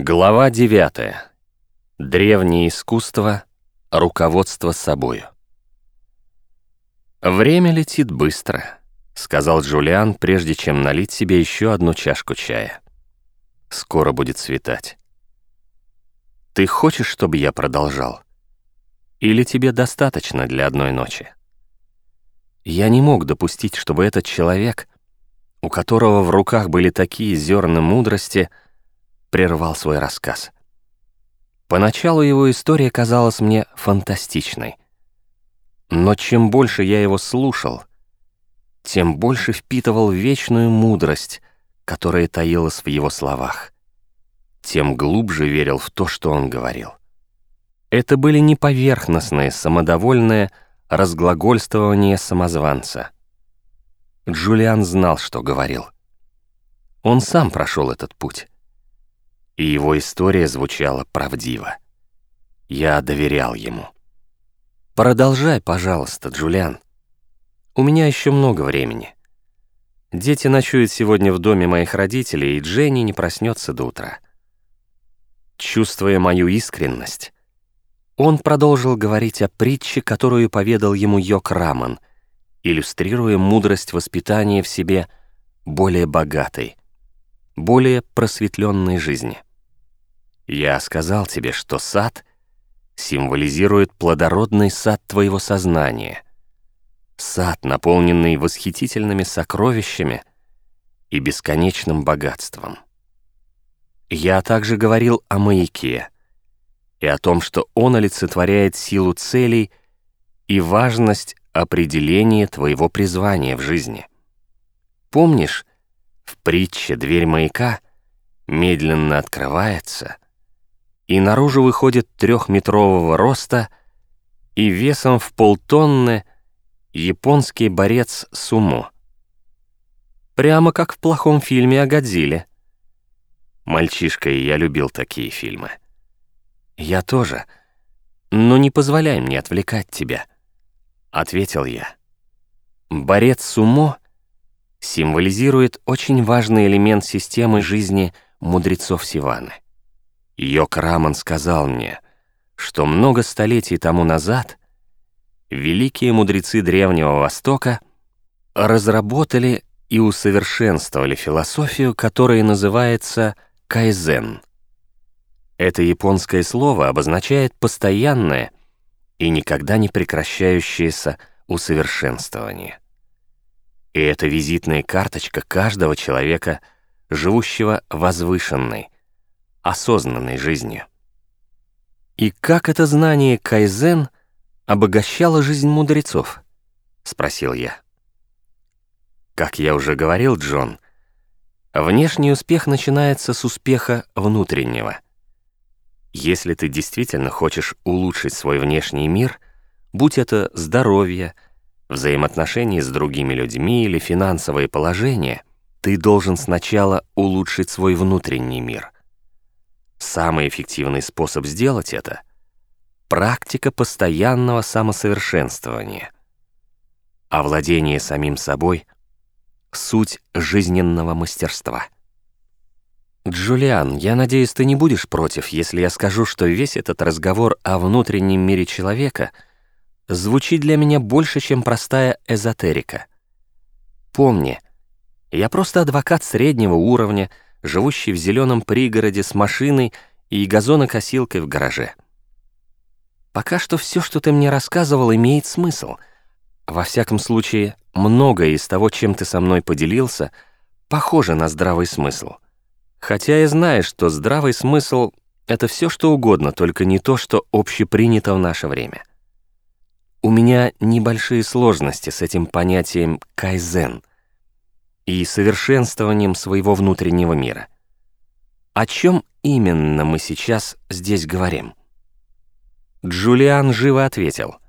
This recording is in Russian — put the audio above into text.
Глава 9. Древнее искусство. Руководство собою. «Время летит быстро», — сказал Джулиан, прежде чем налить себе еще одну чашку чая. «Скоро будет светать. Ты хочешь, чтобы я продолжал? Или тебе достаточно для одной ночи?» Я не мог допустить, чтобы этот человек, у которого в руках были такие зерна мудрости, — прервал свой рассказ. Поначалу его история казалась мне фантастичной. Но чем больше я его слушал, тем больше впитывал вечную мудрость, которая таилась в его словах, тем глубже верил в то, что он говорил. Это были не поверхностные, самодовольные разглагольствования самозванца. Джулиан знал, что говорил. Он сам прошел этот путь и его история звучала правдиво. Я доверял ему. «Продолжай, пожалуйста, Джулиан. У меня еще много времени. Дети ночуют сегодня в доме моих родителей, и Дженни не проснется до утра». Чувствуя мою искренность, он продолжил говорить о притче, которую поведал ему Йок Раман, иллюстрируя мудрость воспитания в себе более богатой, более просветленной жизни. Я сказал тебе, что сад символизирует плодородный сад твоего сознания, сад, наполненный восхитительными сокровищами и бесконечным богатством. Я также говорил о маяке и о том, что он олицетворяет силу целей и важность определения твоего призвания в жизни. Помнишь, в притче «Дверь маяка» медленно открывается — и наружу выходит трехметрового роста и весом в полтонны японский борец сумо. Прямо как в плохом фильме о Годзилле. Мальчишкой я любил такие фильмы. Я тоже. Но не позволяй мне отвлекать тебя, ответил я. Борец сумо символизирует очень важный элемент системы жизни мудрецов Сиваны — Йок Раман сказал мне, что много столетий тому назад великие мудрецы Древнего Востока разработали и усовершенствовали философию, которая называется кайзен. Это японское слово обозначает постоянное и никогда не прекращающееся усовершенствование. И это визитная карточка каждого человека, живущего возвышенной, осознанной жизнью. «И как это знание кайзен обогащало жизнь мудрецов?» — спросил я. Как я уже говорил, Джон, внешний успех начинается с успеха внутреннего. Если ты действительно хочешь улучшить свой внешний мир, будь это здоровье, взаимоотношения с другими людьми или финансовое положение, ты должен сначала улучшить свой внутренний мир — Самый эффективный способ сделать это — практика постоянного самосовершенствования. Овладение самим собой — суть жизненного мастерства. Джулиан, я надеюсь, ты не будешь против, если я скажу, что весь этот разговор о внутреннем мире человека звучит для меня больше, чем простая эзотерика. Помни, я просто адвокат среднего уровня — живущий в зеленом пригороде с машиной и газонокосилкой в гараже. Пока что все, что ты мне рассказывал, имеет смысл. Во всяком случае, многое из того, чем ты со мной поделился, похоже на здравый смысл. Хотя я знаю, что здравый смысл — это все, что угодно, только не то, что общепринято в наше время. У меня небольшие сложности с этим понятием «кайзен», и совершенствованием своего внутреннего мира. О чем именно мы сейчас здесь говорим? Джулиан живо ответил —